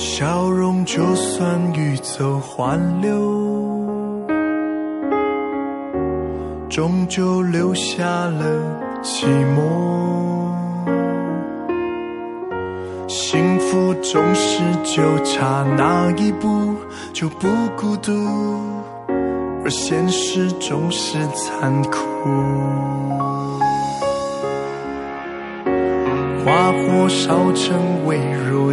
笑容就算欲走还留，终究留下了寂寞。幸福总是就差那一步就不孤独，而现实总是残酷。花火烧成微弱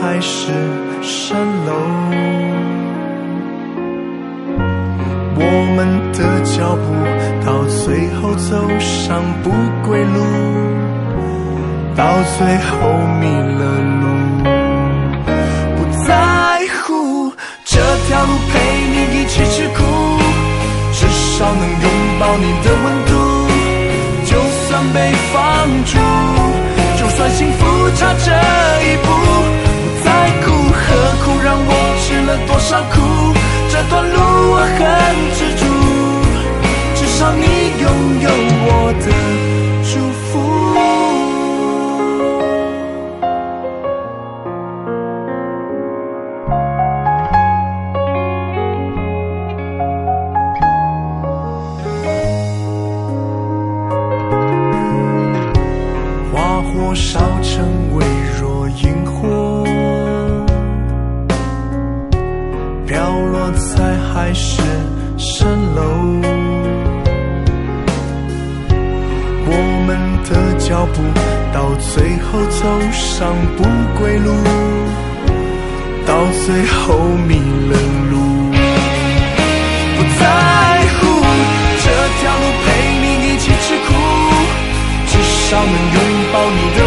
海市蜃楼。我们的脚步到最后走上不归路，到最后迷了路。不在乎这条路陪你一起吃苦，至少能拥抱你的温度。就算被放逐，就算幸福差这一步，少苦。这段路我很知足，至少你拥有我的祝福。花火烧成微弱萤落在海市蜃楼，我们的脚步到最后走上不归路，到最后迷了路。不在乎这条路陪你一起吃苦，至少能拥抱你的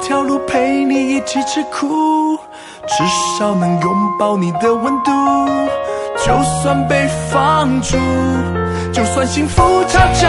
条路陪你一起吃苦，至少能拥抱你的温度。就算被放逐，就算幸福差着，